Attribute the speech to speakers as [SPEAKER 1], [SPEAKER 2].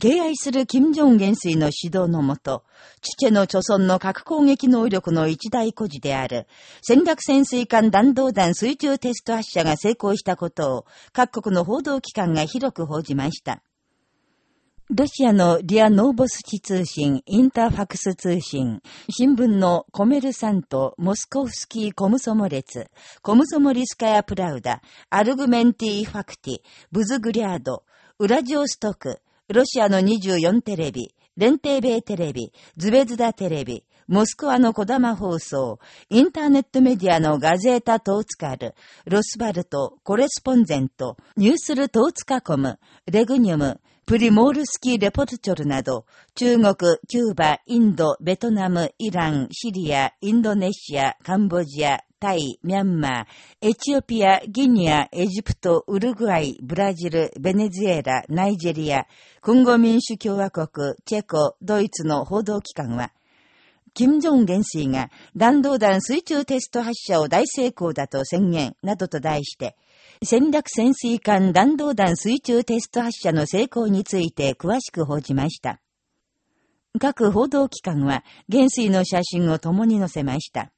[SPEAKER 1] 敬愛する金正恩元帥の指導のもと、チチェの貯村の核攻撃能力の一大孤児である、戦略潜水艦弾道弾水中テスト発射が成功したことを、各国の報道機関が広く報じました。ロシアのリア・ノーボスチ通信、インターファクス通信、新聞のコメルサント、モスコフスキー・コムソモ列、コムソモリスカヤ・プラウダ、アルグメンティ・ファクティ、ブズグリャード、ウラジオストク、ロシアの24テレビ、連帝米テレビ、ズベズダテレビ、モスクワのこだま放送、インターネットメディアのガゼータ・トーツカル、ロスバルト、コレスポンゼント、ニュースル・トーツカコム、レグニュム、プリモールスキーレポルチョルなど、中国、キューバ、インド、ベトナム、イラン、シリア、インドネシア、カンボジア、タイ、ミャンマー、エチオピア、ギニア、エジプト、ウルグアイ、ブラジル、ベネズエラ、ナイジェリア、コンゴ民主共和国、チェコ、ドイツの報道機関は、金正恩元帥が弾道弾水中テスト発射を大成功だと宣言などと題して、戦略潜水艦弾道弾水中テスト発射の成功について詳しく報じました。各報道機関は元帥の写真を共に載せました。